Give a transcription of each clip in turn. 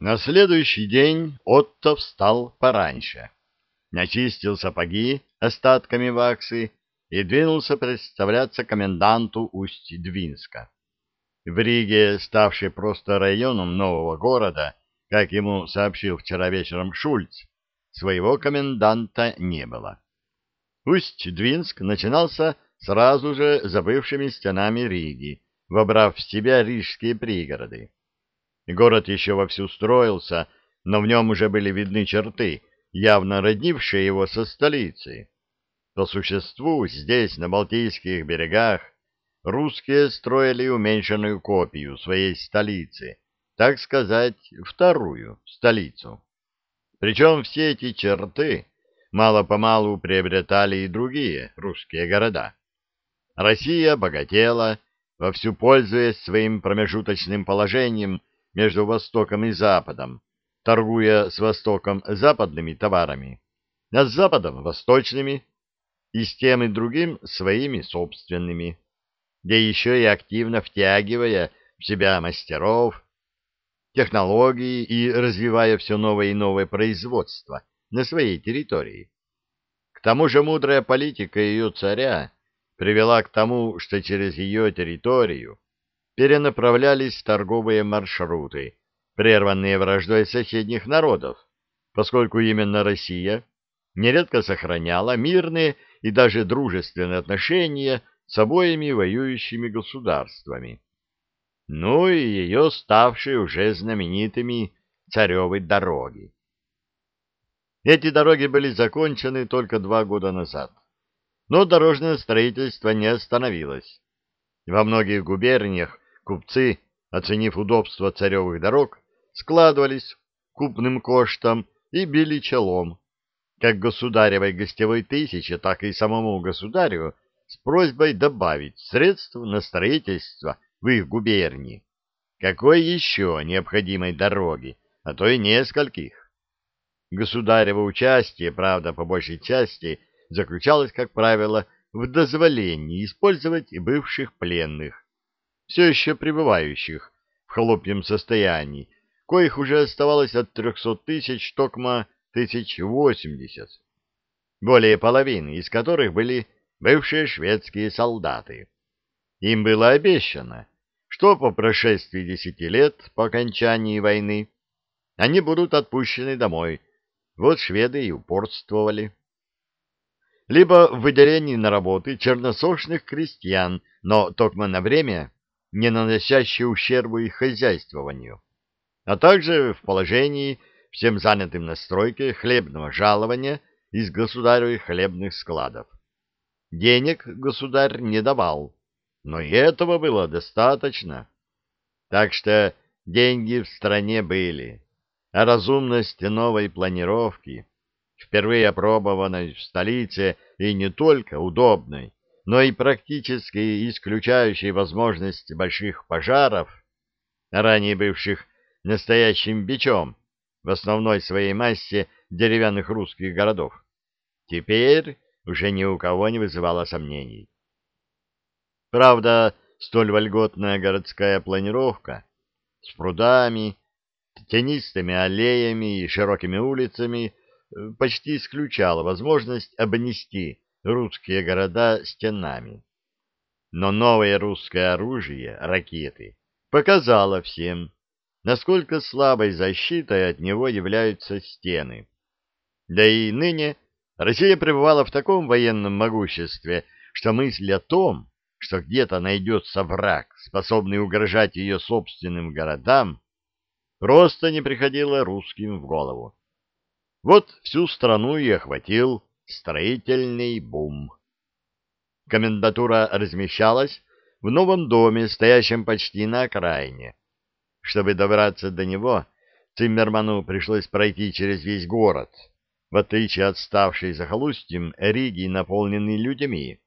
На следующий день Отто встал пораньше, начистил сапоги остатками ваксы и двинулся представляться коменданту Усть-Двинска. В Риге, ставшей просто районом нового города, как ему сообщил вчера вечером Шульц, своего коменданта не было. Усть-Двинск начинался сразу же за бывшими стенами Риги, вобрав в себя рижские пригороды. Город еще вовсю строился, но в нем уже были видны черты, явно роднившие его со столицей. По существу здесь, на Балтийских берегах, русские строили уменьшенную копию своей столицы, так сказать, вторую столицу. Причем все эти черты мало-помалу приобретали и другие русские города. Россия богатела, вовсю пользуясь своим промежуточным положением между Востоком и Западом, торгуя с Востоком западными товарами, а с Западом восточными, и с тем и другим своими собственными, да еще и активно втягивая в себя мастеров, технологии и развивая все новое и новое производство на своей территории. К тому же мудрая политика ее царя привела к тому, что через ее территорию перенаправлялись торговые маршруты, прерванные враждой соседних народов, поскольку именно Россия нередко сохраняла мирные и даже дружественные отношения с обоими воюющими государствами. Ну и ее ставшие уже знаменитыми царевой дороги. Эти дороги были закончены только два года назад, но дорожное строительство не остановилось. Во многих губерниях Купцы, оценив удобство царевых дорог, складывались купным коштом и били челом, как государевой гостевой тысяче, так и самому государю, с просьбой добавить средств на строительство в их губернии. Какой еще необходимой дороги, а то и нескольких? Государево участие, правда, по большей части, заключалось, как правило, в дозволении использовать и бывших пленных, все еще пребывающих в холопьем состоянии, коих уже оставалось от трехсот тысяч токма тысяч восемьдесят, более половины из которых были бывшие шведские солдаты. Им было обещано, что по прошествии десяти лет по окончании войны они будут отпущены домой. Вот шведы и упорствовали. Либо в выделении на работы черносошных крестьян, но только на время не наносящие ущербу их хозяйствованию, а также в положении всем занятым на стройке хлебного жалования из государевых хлебных складов. Денег государь не давал, но и этого было достаточно. Так что деньги в стране были, а разумность новой планировки, впервые опробованной в столице и не только удобной, но и практически исключающей возможность больших пожаров, ранее бывших настоящим бичом в основной своей массе деревянных русских городов, теперь уже ни у кого не вызывало сомнений. Правда, столь вольготная городская планировка с прудами, тенистыми аллеями и широкими улицами э, почти исключала возможность обнести русские города стенами. Но новое русское оружие, ракеты, показало всем, насколько слабой защитой от него являются стены. Да и ныне Россия пребывала в таком военном могуществе, что мысль о том, что где-то найдется враг, способный угрожать ее собственным городам, просто не приходила русским в голову. Вот всю страну и охватил Строительный бум. Комендатура размещалась в новом доме, стоящем почти на окраине. Чтобы добраться до него, Циммерману пришлось пройти через весь город, в отличие от ставшей захолустьем Риги, наполненной людьми,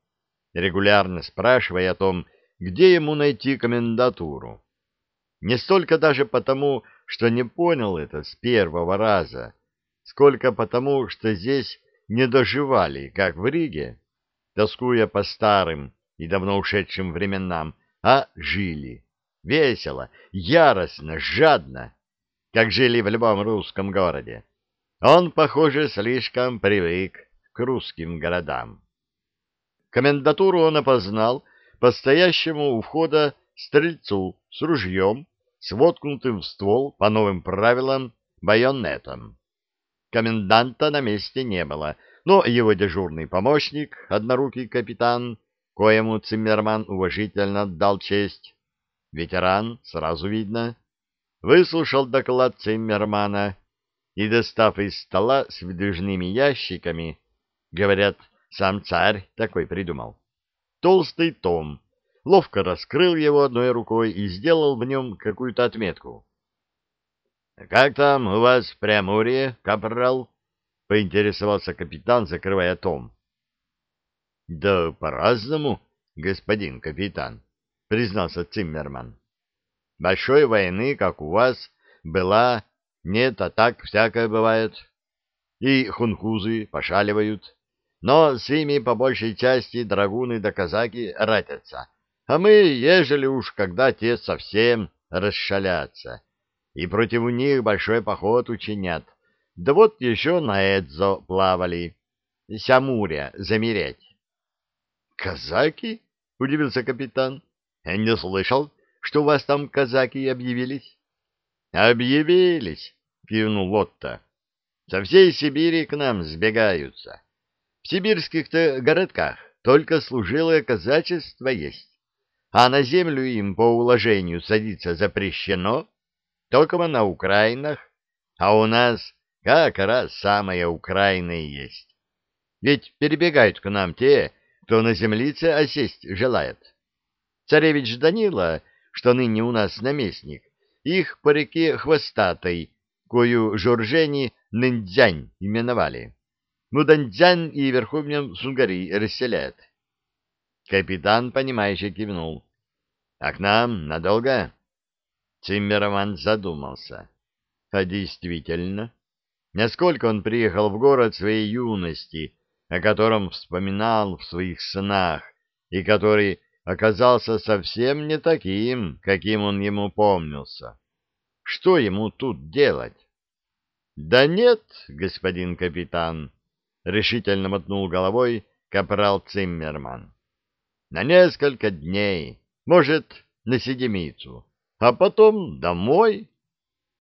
регулярно спрашивая о том, где ему найти комендатуру. Не столько даже потому, что не понял это с первого раза, сколько потому, что здесь не доживали, как в Риге, тоскуя по старым и давно ушедшим временам, а жили весело, яростно, жадно, как жили в любом русском городе. Он, похоже, слишком привык к русским городам. Комендатуру он опознал по стоящему у входа стрельцу с ружьем, с воткнутым в ствол по новым правилам байонетом. Коменданта на месте не было, но его дежурный помощник, однорукий капитан, коему Циммерман уважительно отдал честь, ветеран, сразу видно, выслушал доклад Циммермана и, достав из стола с выдвижными ящиками, говорят, сам царь такой придумал, толстый том, ловко раскрыл его одной рукой и сделал в нем какую-то отметку. — Как там у вас в Преамурье, капрал? — поинтересовался капитан, закрывая том. — Да по-разному, господин капитан, — признался Циммерман. — Большой войны, как у вас, была, нет, а так всякое бывает. И хунхузы пошаливают, но с ими по большей части драгуны да казаки ратятся, а мы, ежели уж когда те совсем расшалятся, и против них большой поход учинят. Да вот еще на Эдзо плавали, Сямуря замерять. — Казаки? — удивился капитан. — Не слышал, что у вас там казаки объявились? — Объявились, — кивнул Лотта. — Со всей Сибири к нам сбегаются. В сибирских-то городках только служилое казачество есть, а на землю им по уложению садиться запрещено, только на Украинах, а у нас как раз самая Украина и есть. Ведь перебегают к нам те, кто на землице осесть желает. Царевич Данила, что ныне у нас наместник, их по реке Хвостатой, кою журжени Нындзянь именовали. Мудандзянь и верховнем Сунгари расселяют. Капитан, понимающе кивнул. — А к нам надолго? Циммерман задумался. А действительно, насколько он приехал в город своей юности, о котором вспоминал в своих снах, и который оказался совсем не таким, каким он ему помнился. Что ему тут делать? — Да нет, господин капитан, — решительно мотнул головой капрал Циммерман. — На несколько дней, может, на седемицу а потом домой.